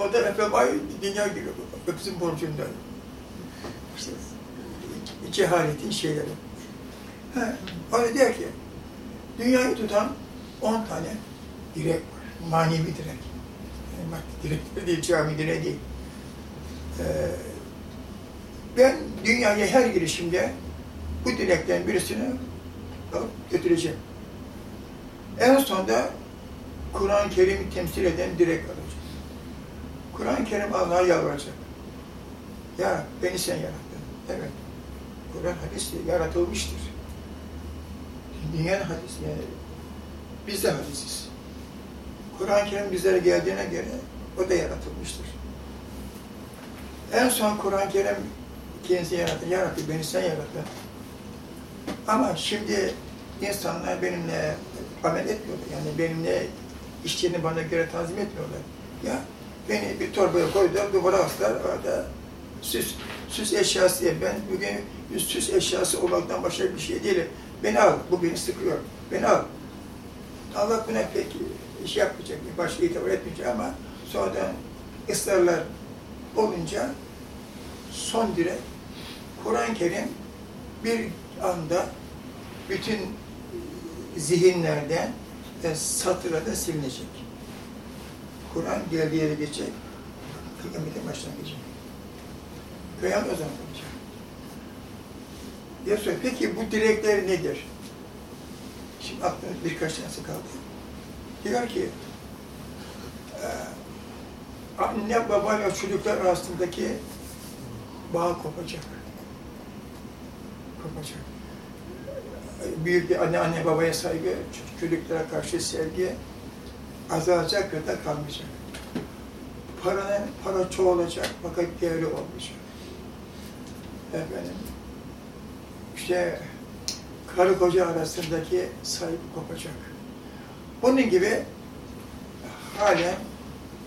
O da ay dünya gibi öpsün borcunda. İşte cehaletin şeyleri. Ha, da diyor ki, dünyayı tutan on tane direk var. Manevi direk. Yani maddi direk değil, cami direği değil. Ee, ben dünyaya her girişimde bu dilekten birisini alıp götüreceğim. En sonunda Kur'an-ı Kerim'i temsil eden direk alacak. Kur'an-ı Kerim Allah'a yalvaracak. Ya beni sen yarattın. Evet. Kur'an hadis yaratılmıştır. Dünyanın hadisi yani. Biz de hadisiz. Kur'an-ı Kerim bizlere geldiğine göre o da yaratılmıştır. En son Kur'an-ı Kerim kendisi yarattı. Ya Rabbi beni sen yarattın. Ama şimdi insanlar benimle amel etmiyorlar. Yani benimle işlerini bana göre tanzim etmiyorlar. Ya beni bir torbaya koydular, duvara astılar, orada süs, süs eşyası diye. Ben bugün süs eşyası olmaktan başka bir şey değilim. Beni al, bu beni sıkıyor. Beni al. Allah buna pek iş yapmayacak, başka itibar etmeyecek ama sonradan ısrarlar olunca son direk Kur'an-ı Kerim bir anda bütün zihinlerden ve satırlarda silinecek. Kur'an geldiği yere geçecek, kıyametin başlangıcı. Kıyamet o zaman olacak. Diye. Peki bu dilekler nedir? Şimdi aklımda birkaç tanesi kaldı. Diyor ki, anne baba ve çocuklar arasındaki bağ kopacak. Kopacak. Büyük bir anne anne babaya saygı, çocuklara karşı sevgi azalacak ya da kalmayacak. Paranın, para çoğalacak fakat değerli olmayacak. Efendim, işte karı koca arasındaki saygı kopacak. Bunun gibi halen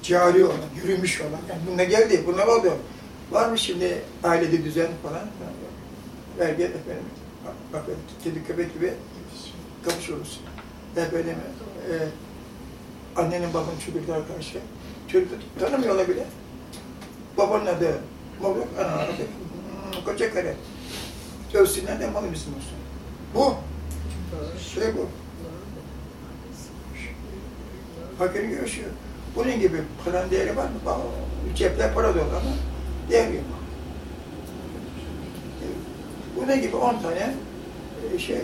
cari olan, yürümüş olan, yani bununla geldi, bunlar oldu. Var mı şimdi ailede düzen falan? Belki efendim, bak kedi köpek gibi kapışıyoruz. Efendim, e, annenin babanın çocuklara karşı. Çocuk tanımıyorlar bile. Babanın adı Mavluk, ananın adı koca kare. Ölsünler de malı bizim olsun. Bu. Şey bu. Fakirin görüşüyor. Bunun gibi paranın değeri var mı? Cepler para dolu ama değeri yok. Bunun gibi on tane şey,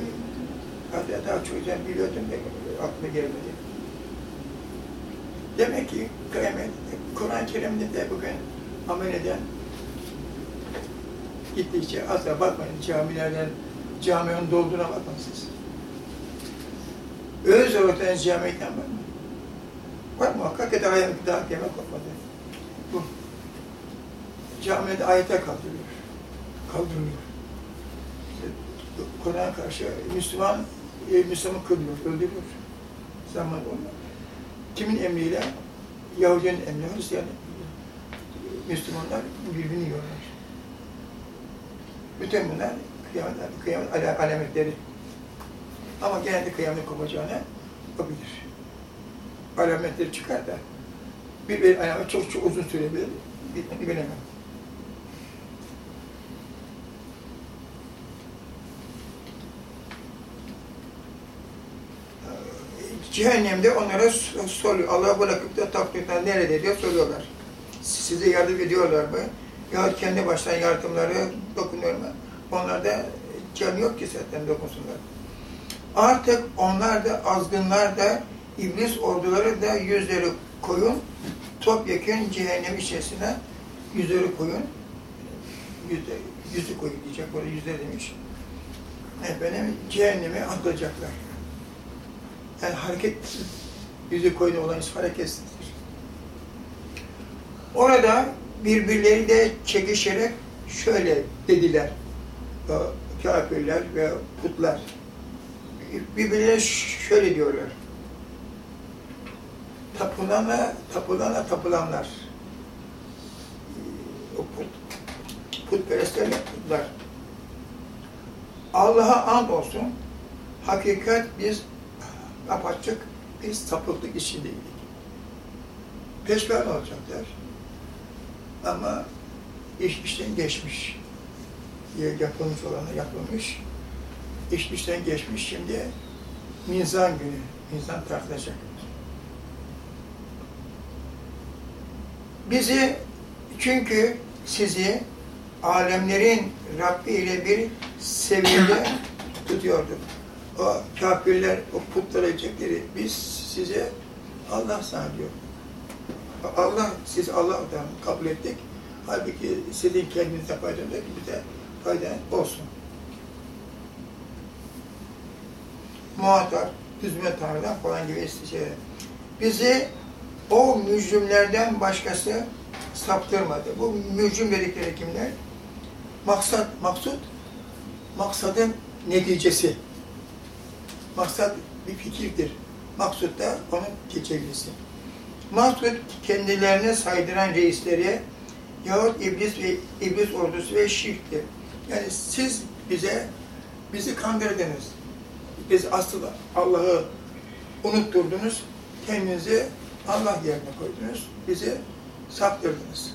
hatta daha çok güzel biliyordum aklıma gelmedi. Demek ki Kur'an-ı Kerim'de de bugün amel eden gittikçe asla bakmayın camilerden, caminin dolduğuna bakın siz. Öz ortadan camiden bakmayın. Var muhakkak ki daha, daha kıyama kopmadı. Bu. Camide ayete kaldırıyor. Kaldırılıyor. Kur'an karşı Müslüman, e, Müslüman kılıyor, öldürüyor. Zaman olmuyor. Kimin emriyle? Yahudinin emriyle, Hristiyan. Müslümanlar birbirini yiyorlar. Bütün bunlar kıyamet, kıyamet alametleri. Ama genelde kıyamet kopacağını o bilir. Alametleri çıkar da bir, bir alamet çok çok uzun sürebilir, bilemem. Cehennemde onlara soruyor. Allah bırakıp da taptıklar nerede diye soruyorlar. Size yardım ediyorlar mı? Ya kendi baştan yardımları dokunuyor mu? Onlarda can yok ki zaten dokunsunlar. Artık onlar da azgınlar da iblis orduları da yüzleri koyun topyekun cehennem içerisine yüzleri koyun yüzde, yüzü koyun diyecek burada yüzleri demiş. Efendim cehenneme atılacaklar. Yani hareket yüzü koyun olan iş hareketsizdir. Orada birbirleri de çekişerek şöyle dediler. Kafirler ve putlar. Birbirlerine şöyle diyorlar. Tapılana, tapılana tapılanlar. O put, putperestler yaptılar. Allah'a and olsun. Hakikat biz apaçık bir sapıklık içindeydik. Peşman olacaklar. Ama iş işten geçmiş. Yapılmış olanı yapılmış. İş işten geçmiş. Şimdi mizan günü. Mizan tartılacak. Bizi çünkü sizi alemlerin Rabbi ile bir seviyede tutuyordu. O kafirler, o putlara diyecekleri, biz size Allah sana diyor. Allah, siz Allah'tan kabul ettik. Halbuki sizin kendinize faydanız yok, bize fayda olsun. Muhatap, düzme Tanrı'dan falan gibi şeyler. Bizi o mücrimlerden başkası saptırmadı. Bu mücrim dedikleri kimler? Maksat, maksut, maksadın neticesi. Maksat bir fikirdir. Maksut da onun tecelisi. Maksut kendilerine saydıran reisleri yahut iblis ve iblis ordusu ve şirktir. Yani siz bize bizi kandırdınız. Biz aslında Allah'ı unutturdunuz. Kendinizi Allah yerine koydunuz. Bizi saptırdınız.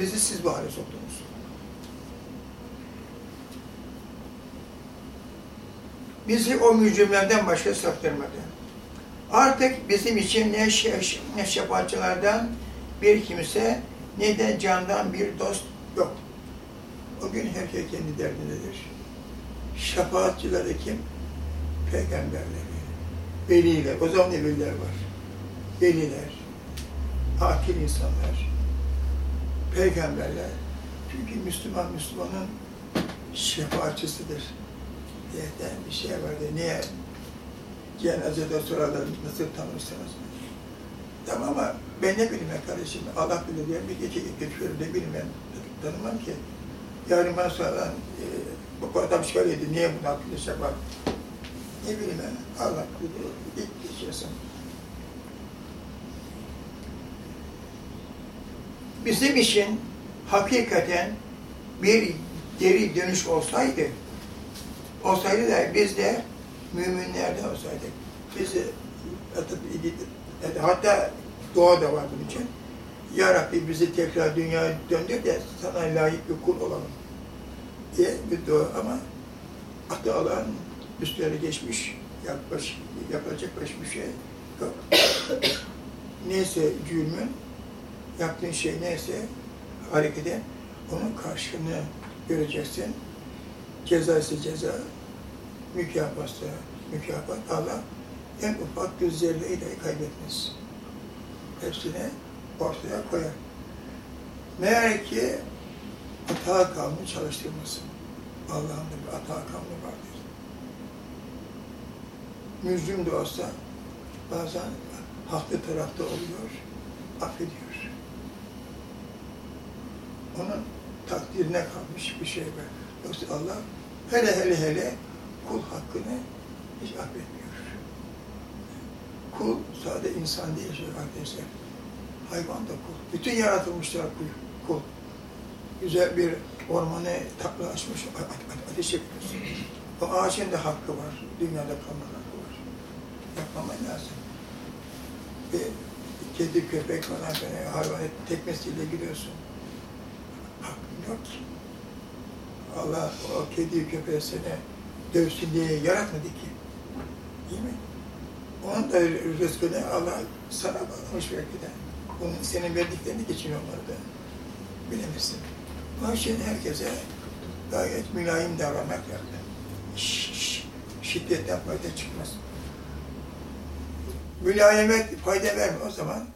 Bizi siz bu hale soktunuz. Bizi o mücrimlerden başka saptırmadı. Artık bizim için ne, şef, ne şefaatçılardan bir kimse ne de candan bir dost yok. O gün herkes kendi derdindedir. Şefaatçileri kim? Peygamberleri, veliler. O zaman veliler var? Veliler, akil insanlar, peygamberler. Çünkü Müslüman Müslümanın şefaatçisidir diye bir şey vardı. Niye cenazede sorarlar nasıl tanırsınız? Tamam ama ben ne bileyim kardeşim, Allah bilir diye bir gece geçiyorum ne bileyim ben tanımam ki. Yarın bana soran, e, bu adam şöyleydi, niye bunu hakkında şey var? Ne bileyim ben, Allah bilir, ilk geçiyorsun. Bizim için hakikaten bir geri dönüş olsaydı, olsaydı da biz de müminlerden olsaydık. Biz de hatta dua da var bunun için. Ya Rabbi bizi tekrar dünyaya döndür de sana layık bir kul olalım diye bir dua ama hatta Allah'ın üstlerine geçmiş, yaklaş, yapacak başka şey yok. neyse cürmün, yaptığın şey neyse harekete onun karşılığını göreceksin. Ceza ise ceza, mükafatsa mükafat Allah en ufak bir zerreyi de kaybetmez. Hepsini ortaya koyar. Meğer ki hata kanunu çalıştırmasın. Allah'ın bir hata kanunu vardır. Mücrim de olsa bazen haklı tarafta oluyor, affediyor. Onun takdirine kalmış bir şey var. Yoksa Allah hele hele hele kul hakkını hiç affetmiyor. Kul sadece insan değil şey arkadaşlar. Hayvan da kul. Bütün yaratılmışlar kul. kul. Güzel bir ormanı takla açmış, ateş yapıyorsun. O ağacın da hakkı var. Dünyada kalma hakkı var. Yapmaman lazım. Ve kedi, köpek falan böyle hayvan tekmesiyle gidiyorsun. Hakkın yok ki. Allah o kedi, köpeği seni dövsün diye yaratmadı ki. Değil mi? Onun da rızkını Allah sana bağlamış belki de. Onun senin verdiklerini geçiniyor onlar da. Bilemezsin. Onun için herkese gayet mülayim davranmak lazım. Şiddetten fayda çıkmaz. Mülayemet fayda vermiyor o zaman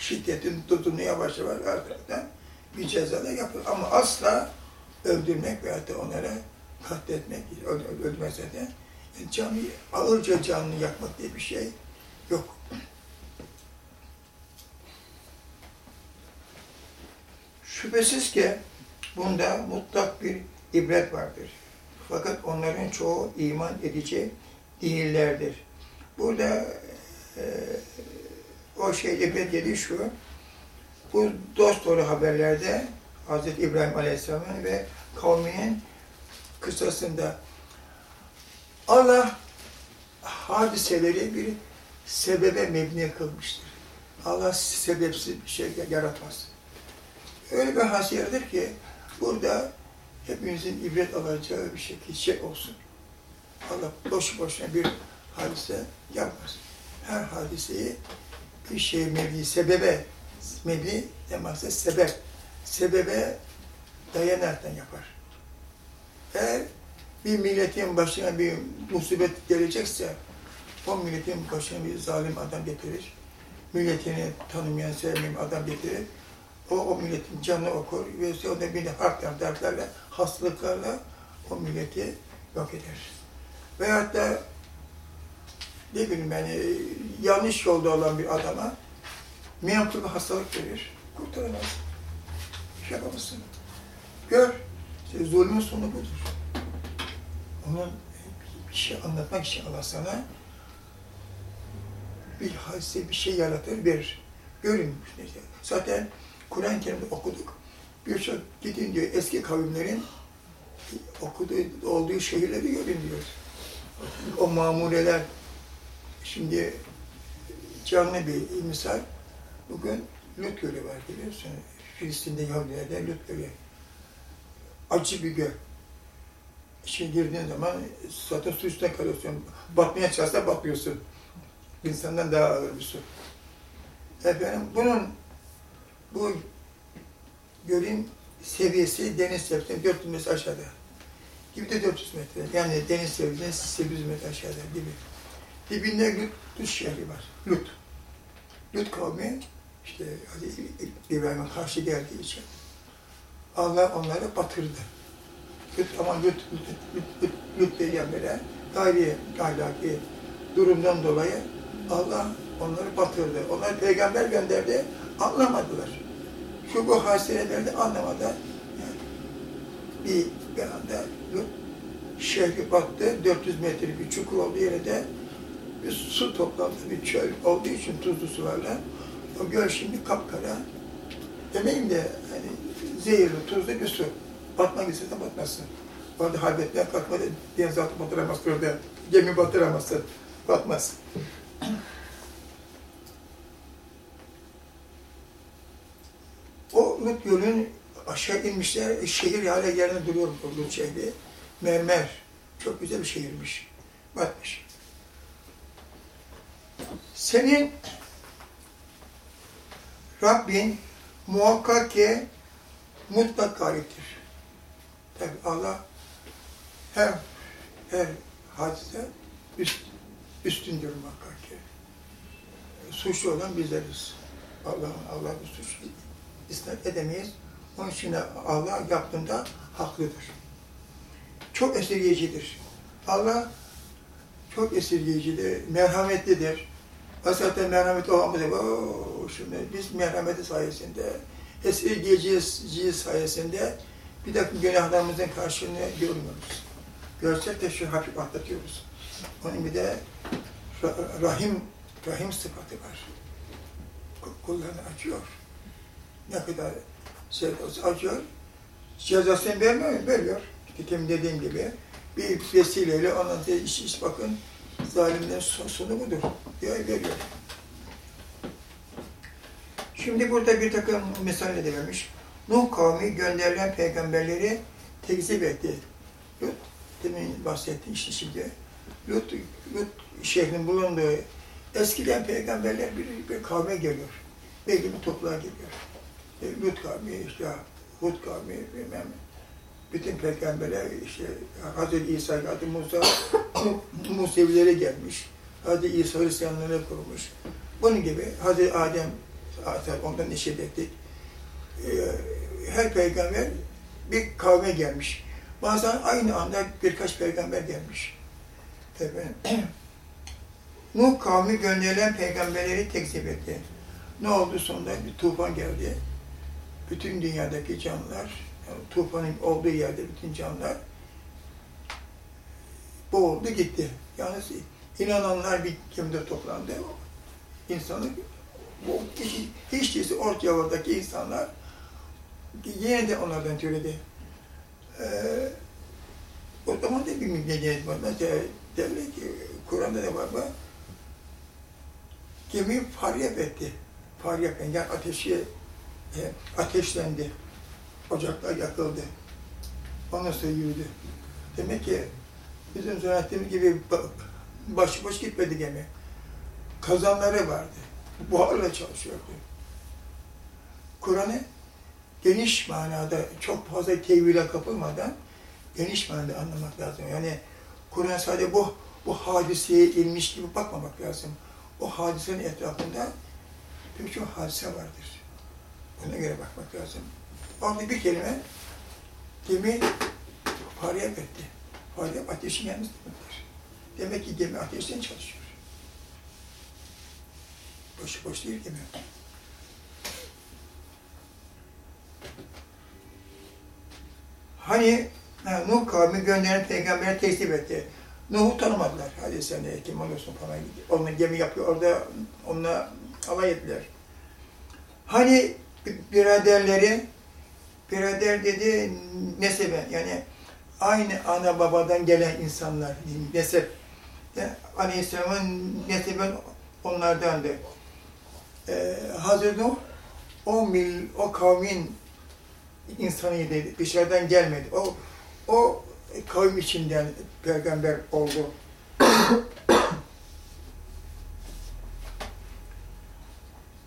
şiddetin tutunu yavaş yavaş arkadan bir cezada yapılır. Ama asla öldürmek veyahut da onlara katletmek, öldürmese de canı, ağırca canını yakmak diye bir şey yok. Şüphesiz ki bunda mutlak bir ibret vardır. Fakat onların çoğu iman edici değillerdir. Burada e, o şey ibret yedi şu, bu dost doğru haberlerde Hz. İbrahim Aleyhisselam'ın ve kavminin kıssasında Allah hadiseleri bir sebebe mebni kılmıştır. Allah sebepsiz bir şey yaratmaz. öyle bir hasiyedir ki burada hepimizin ibret alacağı bir şekilde şey olsun. Allah boş boşuna bir hadise yapmaz. Her hadiseyi bir şey mevli, sebebe, mevli demezse sebep, sebebe dayanaraktan yapar. Eğer bir milletin başına bir musibet gelecekse, o milletin başına bir zalim adam getirir. Milletini tanımayan, sevmeyen adam getirir. O, o milletin canını okur ve o da bir harpler, dertlerle, hastalıklarla o milleti yok eder. Veyahut da ne bileyim yani yanlış yolda olan bir adama miyanklı bir hastalık verir, kurtaramaz. Şey yapamazsın. Gör, işte zulmün sonu budur. Onun bir şey anlatmak için Allah sana bir hadise, bir şey yaratır, verir. Görün işte. Zaten Kur'an-ı Kerim'de okuduk. Birçok gidin diyor eski kavimlerin okuduğu, olduğu şehirleri görün diyor. O mamureler, şimdi canlı bir misal, bugün Lut Gölü var biliyorsun. Filistin'de Yahudilerde Lut Gölü. Acı bir göl. İçine girdiğin zaman zaten su üstüne kalıyorsun. Batmaya çalışsa batmıyorsun. İnsandan daha ağır bir su. Efendim bunun bu gölün seviyesi deniz seviyesinden 400 metre aşağıda. Gibi de 400 metre. Yani deniz seviyesinden 800 metre aşağıda gibi. Dibinde Lut, Lut şehri var. Lut. Lut kavmi işte İbrahim'e karşı geldiği için Allah onları batırdı. Lut, ama Lut, Lut, Lut, Lut, Lut peygamber'e gayri ahlaki durumdan dolayı Allah onları batırdı. Onlar peygamber gönderdi, anlamadılar. Şu bu hadiseleri anlamadı. Yani bir, bir anda şehri battı, 400 metre bir çukur olduğu yere de bir su toplandı, bir çöl olduğu için tuzlu sularla. O göl şimdi kapkara. Demeyeyim de zehirli, tuzlu bir su. Batmak istesen batmazsın. Orada halbetler kalkmadı, deniz altı batıramazsın orada. Gemi batıramazsın, batmaz. o Lut Gölü'nün aşağı inmişler, şehir hale yerine duruyor Lut şehri. Mermer, çok güzel bir şehirmiş. Batmış. Senin Rabbin muhakkak ki mutlak galiptir. Tabi Allah her her hadise üst, üstündür muhakkak ki. Suçlu olan bizleriz. Allah'ın Allah bir suç isnat edemeyiz. Onun için Allah yaptığında haklıdır. Çok esirgeyicidir. Allah çok esirgeyicidir, merhametlidir. Zaten olmamız o şimdi biz merhameti sayesinde, esirgeyiciliği sayesinde bir takım günahlarımızın karşılığını görmüyoruz. Görsek de şu hafif atlatıyoruz. Onun bir de rahim, rahim sıfatı var. Kullarını acıyor. Ne kadar şey acıyor. Cezasını vermiyor? Veriyor. İşte dediğim gibi bir vesileyle ona iş, iş bakın zalimlerin son, sonu budur diyor, veriyor. Şimdi burada bir takım mesele de vermiş. Nuh kavmi gönderilen peygamberleri tekzip etti. Lut, demin bahsettiğim işte şimdi. Lut, Lut şehrin bulunduğu eskiden peygamberler bir, bir kavme geliyor. Belli bir topluluğa geliyor. E, Lut kavmi, işte Hud kavmi, bilmem bütün peygamberler işte Hazreti İsa, Hazreti Musa Musevilere gelmiş. Hazreti İsa Hristiyanlara kurmuş. Bunun gibi Hazreti Adem ondan neşet ettik. Ee, her peygamber bir kavme gelmiş. Bazen aynı anda birkaç peygamber gelmiş. Efendim. Nuh kavmi gönderilen peygamberleri tekzip etti. Ne oldu sonunda? Bir tufan geldi. Bütün dünyadaki canlılar yani tufanın olduğu yerde bütün canlılar boğuldu gitti. Yalnız inananlar bir gemide toplandı. İnsanı bu hiç, hiç değilse Orta Avrupa'daki insanlar yine de onlardan türedi. Ee, o zaman da bir medeniyet var. Mesela derler ki, Kur'an'da da var bu. Gemi faryap etti. Faryap yani ateşi E, ateşlendi. Ocaklar yakıldı. Ondan sonra yürüdü. Demek ki bizim zannettiğimiz gibi ba- başıboş gitmedi gemi. Kazanları vardı. Buharla çalışıyordu. Kur'an'ı geniş manada çok fazla tevhile kapılmadan geniş manada anlamak lazım. Yani Kur'an sadece bu bu hadiseye inmiş gibi bakmamak lazım. O hadisenin etrafında pek çok hadise vardır. Buna göre bakmak lazım. Orada bir kelime gemi fariyat etti. Fariyat ateşin yalnız demektir. Demek ki gemi ateşten çalışıyor. Boş boş değil gemi. Hani ha, Nuh kavmi gönderen peygambere teslim etti. Nuh'u tanımadılar. Hadi sen de kim olursun falan. Onunla gemi yapıyor. Orada onunla alay ettiler. Hani biraderleri, birader dedi nesebe yani aynı ana babadan gelen insanlar, nesep. Yani Aleyhisselam'ın nesebi onlardandı. Ee, Hazreti Nuh o mil, o kavmin insanıydı, dışarıdan gelmedi. O, o kavim içinden peygamber oldu.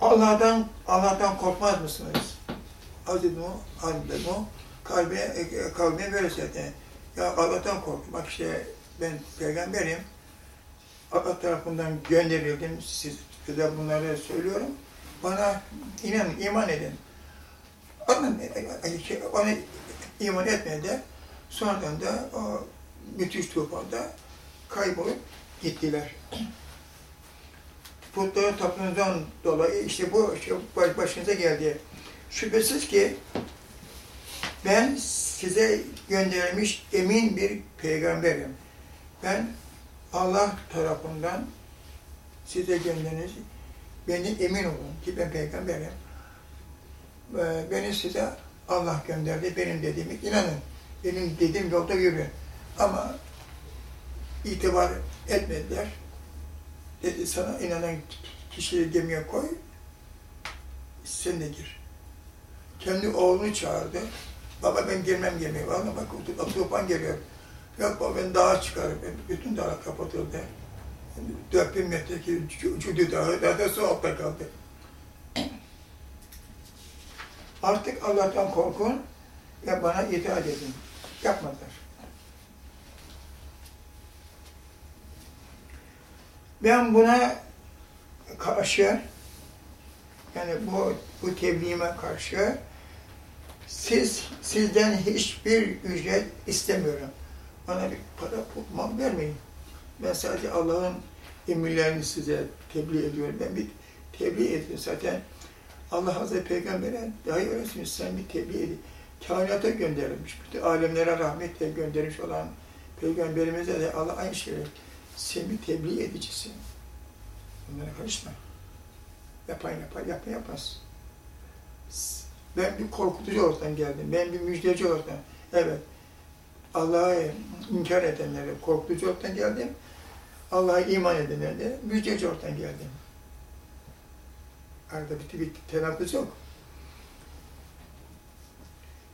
Allah'tan Allah'tan korkmaz mısınız? Hazreti Nuh, Hazreti Nuh kalbe, kavme böyle söyledi. Ya Allah'tan korkun. Bak işte ben peygamberim. Allah tarafından gönderildim. Siz, size bunları söylüyorum. Bana inanın, iman edin. Ona, ona iman etmedi. Sonradan da o müthiş tufanda kaybolup gittiler. Putların tapınından dolayı işte bu şey başınıza geldi. Şüphesiz ki ben size gönderilmiş emin bir peygamberim. Ben Allah tarafından size gönderilmiş, beni emin olun ki ben peygamberim. Beni size Allah gönderdi, benim dediğimi inanın. Benim dediğim yolda yürüyün. Ama itibar etmediler. Dedi sana inanan kişiyi gemiye koy, sen de gir. Kendi oğlunu çağırdı. Baba ben girmem gemiye. Valla bak tufan geliyor. Baba ben dağa çıkarım. Bütün dağ kapatıldı. 4000 metreki Cüdü Dağı, da su altta kaldı. Artık Allah'tan korkun ve bana itaat edin. Yapmadılar. Ben buna karşı, yani bu, bu tebliğime karşı siz, sizden hiçbir ücret istemiyorum. Bana bir para mal vermeyin. Ben sadece Allah'ın emirlerini size tebliğ ediyorum. Ben bir tebliğ ediyorum. Zaten Allah Hazreti Peygamber'e dahi öylesiniz. Sen bir tebliğ edin. Kainata gönderilmiş. Bütün alemlere rahmetle göndermiş olan Peygamberimize de Allah aynı şeyi sen bir tebliğ edicisin. Bunlara karışma. Yapan yapar, yapan yapmaz. Ben bir korkutucu ortadan geldim. Ben bir müjdeci ortadan. Evet. Allah'ı inkar edenlere korkutucu ortadan geldim. Allah'a iman edenlere de müjdeci ortadan geldim. Arada bir, bir tenakuz yok.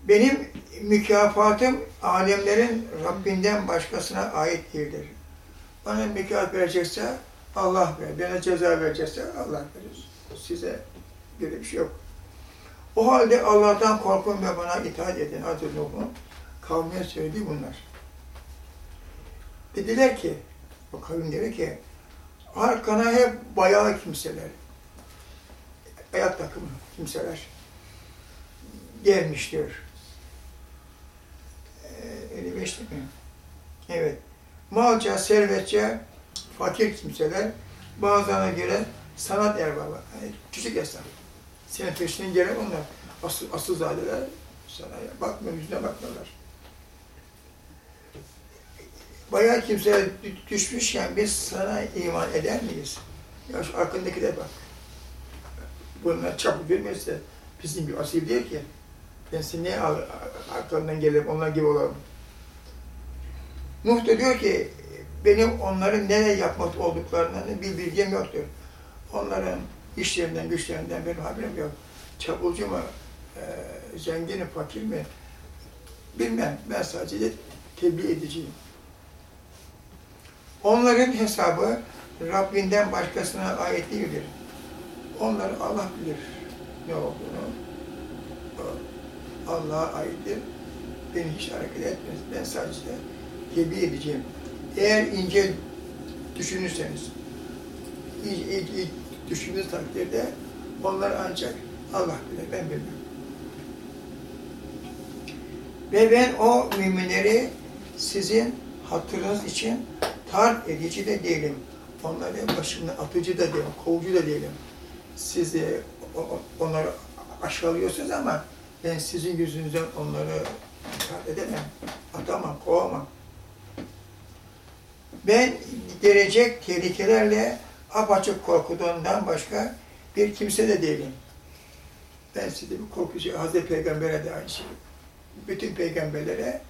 Benim mükafatım alemlerin Rabbinden başkasına ait değildir. Bana mükafat verecekse Allah verir. Bana ceza verecekse Allah verir. Size böyle bir şey yok. O halde Allah'tan korkun ve bana itaat edin. Hazreti Nuh'un kavmine söylediği bunlar. Dediler ki, o kavim dedi ki, arkana hep bayağı kimseler, ayak takımı kimseler gelmiştir. Ee, 55 mi? Evet. Malca, servetçe, fakir kimseler, bazılarına göre sanat erbabı, yani küçük esnaf. Senin peşinden gelen onlar. Asıl, asıl zadeler sana bakmıyor, yüzüne bakmıyorlar. Bayağı kimseye düşmüşken biz sana iman eder miyiz? Ya şu arkandakilere bak. Bunlar çapı vermezse bizim bir asil değil ki. Ben seni niye arkamdan gelip onlar gibi olalım? Nuh da diyor ki, benim onların nereye yapmak olduklarını bir bilgim yoktur. Onların işlerinden, güçlerinden benim haberim yok. çapulcu mu, e, zengin fakir mi bilmem. Ben sadece tebliğ edeceğim. Onların hesabı Rabbinden başkasına ait değildir. Onları Allah bilir ne olduğunu. Allah'a aittir. Beni hiç hareket etmez. Ben sadece tebliğ edeceğim. Eğer ince düşünürseniz, ilk, ilk, ilk düşündüğünüz takdirde onlar ancak Allah bilir, ben bilmem. Ve ben o müminleri sizin hatırınız için tar edici de değilim. Onları başımda atıcı da değilim, kovucu da değilim. Siz de onları aşağılıyorsunuz ama ben sizin yüzünüzden onları tar edemem, atamam, kovamam. Ben gelecek tehlikelerle apaçık korkuduğundan başka bir kimse de değilim. Ben size bir korkucu, Hazreti Peygamber'e de aynı şey. Bütün peygamberlere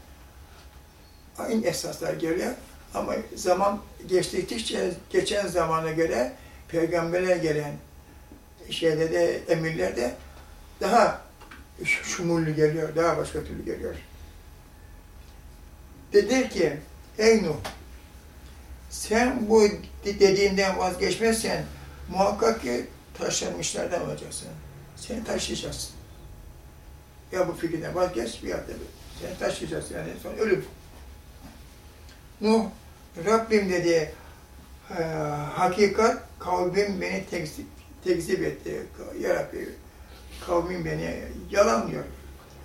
aynı esaslar geliyor. Ama zaman geçtikçe, geçen zamana göre peygamberlere gelen şeyde de, emirler de daha şumurlu geliyor, daha başka türlü geliyor. Dedi ki, ey Nuh, sen bu dediğinden vazgeçmezsen muhakkak ki taşlanmışlardan olacaksın. Seni taşıyacaksın. Ya bu fikirden vazgeç bir yerde seni taşıyacaksın yani son ölüm. Nuh Rabbim dedi e, hakikat kavmim beni tekzip, tekzip etti. Ya Rabbi kavmim beni yalanlıyor.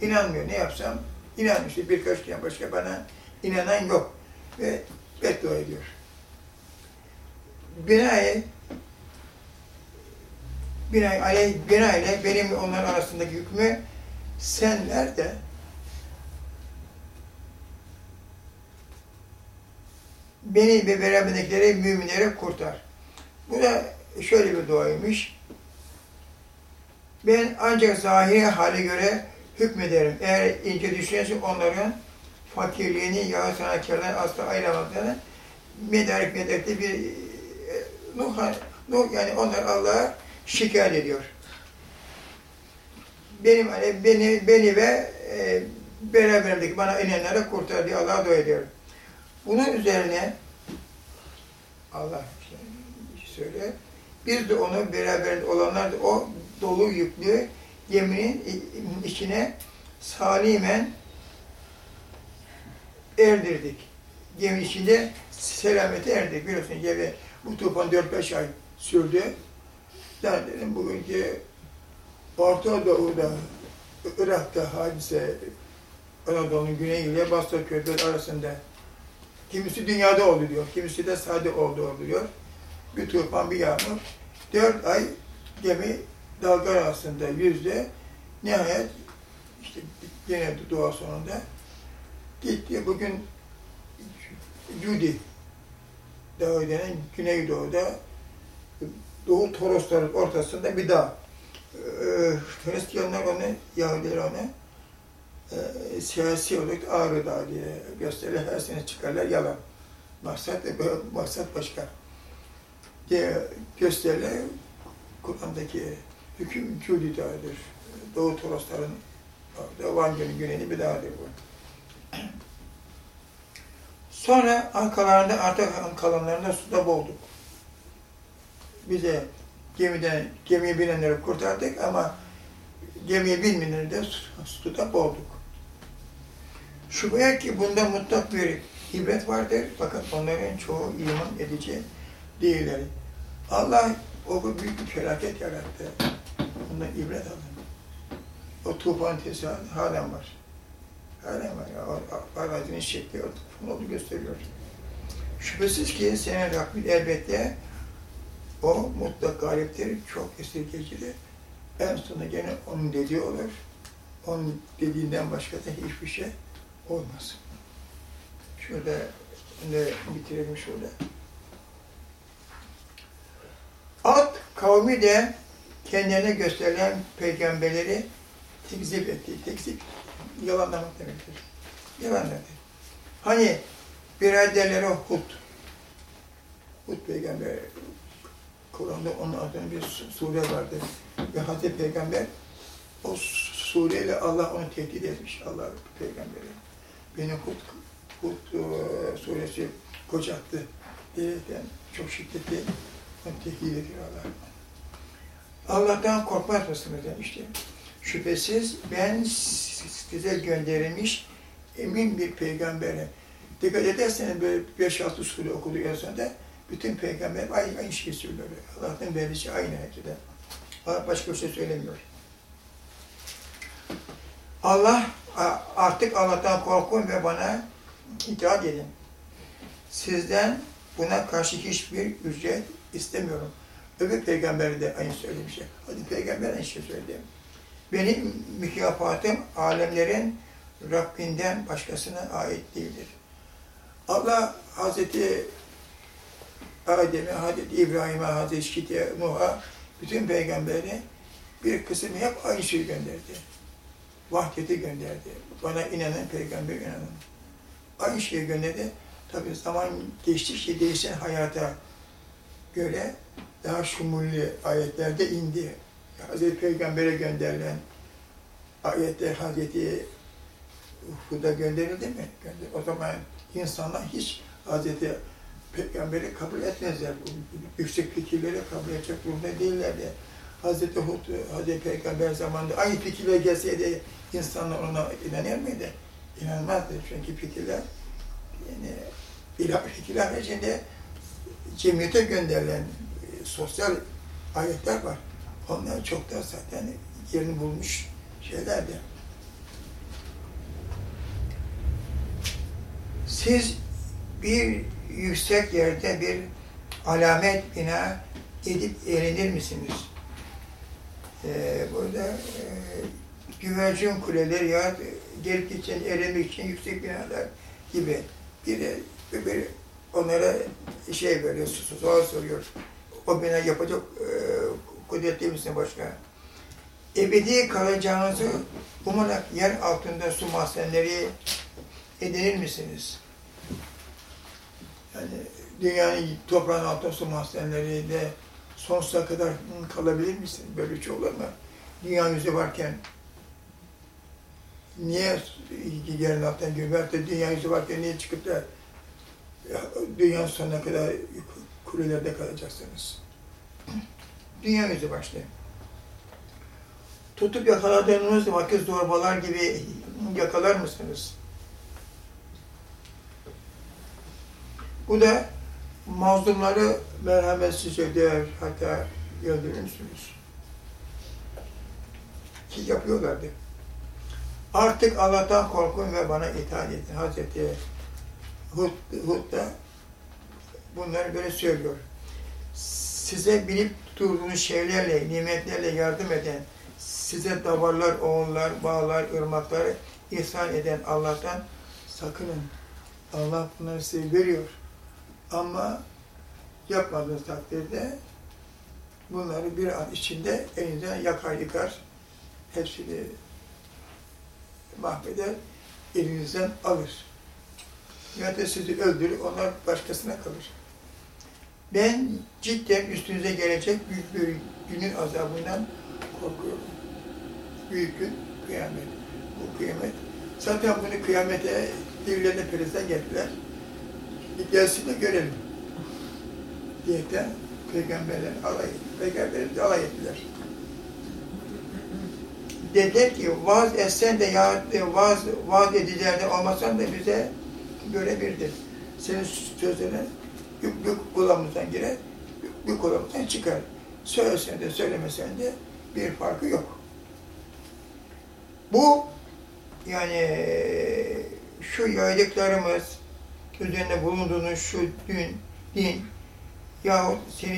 İnanmıyor. Ne yapsam inanmıyor. birkaç kere başka bana inanan yok. Ve beddua ediyor binae binae aleyh bina ile benim onların arasındaki hükmü sen ver de beni ve beraberdekileri müminlere kurtar. Bu da şöyle bir duaymış. Ben ancak zahiri hale göre hükmederim. Eğer ince düşünürse onların fakirliğini, yağ sanatkarlarını asla ayıramaklarını medarik medarikte bir Nuh, Nuh yani onlar Allah'a şikayet ediyor. Benim hani beni beni ve e, beraberimdeki bana inenlere kurtar diye Allah'a dua ediyorum. Bunun üzerine Allah söyle. Biz de onu beraber olanlar da o dolu yüklü geminin içine salimen erdirdik. Gemi içinde selamete erdik. Biliyorsun gemi bu tufan 4-5 ay sürdü. Yani dedim bugünkü Orta Doğu'da, Irak'ta hadise, Anadolu'nun güneyi ile Basra Körfez arasında kimisi dünyada oldu diyor, kimisi de sade oldu diyor. Bir tufan, bir yağmur. Dört ay gemi dalga arasında yüzde nihayet işte yine dua sonunda gitti. Bugün Cudi Dağı denen Güneydoğu'da Doğu Torosların ortasında bir dağ. Ee, Hristiyanlar onu, Yahudiler onu e, siyasi olarak Ağrı Dağı diye gösterirler. Her sene çıkarlar yalan. Maksat, maksat başka. Diye gösterirler. Kur'an'daki hüküm Cudi Dağı'dır. Doğu Torosların Van Gölü'nün güneyinde bir dağdır bu. Sonra arkalarında artık kalanlarında suda boğduk. Bize gemiden, gemiye binenleri kurtardık ama gemiye binmeyenleri de suda boğduk. Şüphe ki bunda mutlak bir ibret vardır. Fakat onların çoğu iman edici değiller. Allah o büyük bir felaket yarattı. Bundan ibret alın. O tufan tesadüf halen var. Halen var. Ya, arazinin şekli, onu gösteriyor. Şüphesiz ki senin Rabbin elbette o mutlak galiptir, çok esirgecidir. En sonunda gene onun dediği olur. Onun dediğinden başka da hiçbir şey olmaz. Şurada ne bitirelim şurada. At kavmi de kendilerine gösterilen peygamberleri tekzip etti. Tekzip yalanlamak demektir. Yalanladı. Hani biraderleri Hud. Hud peygamber Kur'an'da onun adına bir sure vardı. Ve Hazreti Peygamber O sureyle Allah onu tehdit etmiş, Allah peygamberi. Beni Hud, Hud e, suresi kocattı diyerekten çok şiddetli tehdit ediyor Allah. Allah'tan korkmaz mısınız demişti. Şüphesiz ben size gönderilmiş emin bir peygamberim. Dikkat ederseniz böyle 5-6 sure sonra da bütün peygamber aynı, aynı şeyi söylüyor. Allah'tan verisi aynı. Allah başka bir şey söylemiyor. Allah artık Allah'tan korkun ve bana itaat edin. Sizden buna karşı hiçbir ücret istemiyorum. Öbür peygamberi de aynı söylemiş. Hadi peygamber aynı şey söyledi. Benim mükafatım alemlerin Rabbinden başkasına ait değildir. Allah Hazreti Adem'e, Hazreti İbrahim'e, Hazreti Şit'e, Nuh'a, bütün peygamberine bir kısım hep aynı şeyi gönderdi. Vahdeti gönderdi. Bana inanan peygamber inanan. Aynı şeyi gönderdi. Tabi zaman geçtikçe değişen hayata göre daha şumulli ayetlerde indi. Hazreti Peygamber'e gönderilen ayetler Hazreti Hud'a gönderildi mi? Gönder. O zaman insanlar hiç Hazreti Peygamber'i kabul etmezler. Yüksek fikirleri kabul edecek durumda değillerdi. Hazreti Hud, Hazreti Peygamber zamanında aynı fikirler gelseydi insanlar ona inanır mıydı? İnanmazdı. Çünkü fikirler yani ilah fikirler içinde cemiyete gönderilen e, sosyal ayetler var. Onlar çok da zaten yerini bulmuş şeylerdi. Siz bir yüksek yerde bir alamet bina edip eğlenir misiniz? Ee, burada e, güvercin kuleleri ya gelip için eğlenmek için yüksek binalar gibi bir, bir onlara şey veriyor, soru soruyor. O bina yapacak e, kudretli misin başka? Ebedi kalacağınızı umarak yer altında su mahzenleri edinir misiniz? Yani dünyanın toprağın altında su mahzenleriyle sonsuza kadar kalabilir misin? Böyle bir şey olur mu? Dünya yüzü varken niye yerin altından giriyor? Dünya yüzü varken niye çıkıp da dünya sonuna kadar kulelerde kalacaksınız? Dünya yüzü başlıyor. Tutup yakaladığınız vakit zorbalar gibi yakalar mısınız? Bu da mazlumları merhametsizce döver, hatta öldürür müsünüz? Ki yapıyorlardı. Artık Allah'tan korkun ve bana itaat edin. Hazreti Hud, Hud da bunları böyle söylüyor. Size bilip durduğunuz şeylerle, nimetlerle yardım eden, size davarlar, oğullar, bağlar, ırmakları ihsan eden Allah'tan sakının. Allah bunları size veriyor. Ama yapmadığınız takdirde bunları bir an içinde elinizden yakar yıkar. Hepsini mahveder, elinizden alır. Ya da sizi öldürür, onlar başkasına kalır. Ben cidden üstünüze gelecek büyük bir günün azabından korkuyorum. Büyük gün kıyamet. Bu kıyamet. Zaten bunu kıyamete devlerine peristen geldiler. Gelsin de görelim. Diyetten peygamberler alay, peygamberimiz alay ettiler. Dediler ki vaaz etsen de ya vaaz, vaaz edicilerden olmasan da bize görebilir. Senin sözlerine bir, bir kulağımızdan girer, bir, bir kulağımızdan çıkar. Söylesen de söylemesen de bir farkı yok. Bu yani şu yaydıklarımız üzerinde bulunduğunuz şu din, din yahut senin